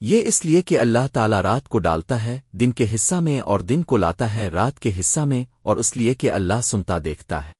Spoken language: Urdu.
یہ اس لیے کہ اللہ تعالی رات کو ڈالتا ہے، دن کے حصہ میں اور دن کو لاتا ہے، رات کے حصہ میں اور اس لیے کہ اللہ سنتا دیکھتا ہے۔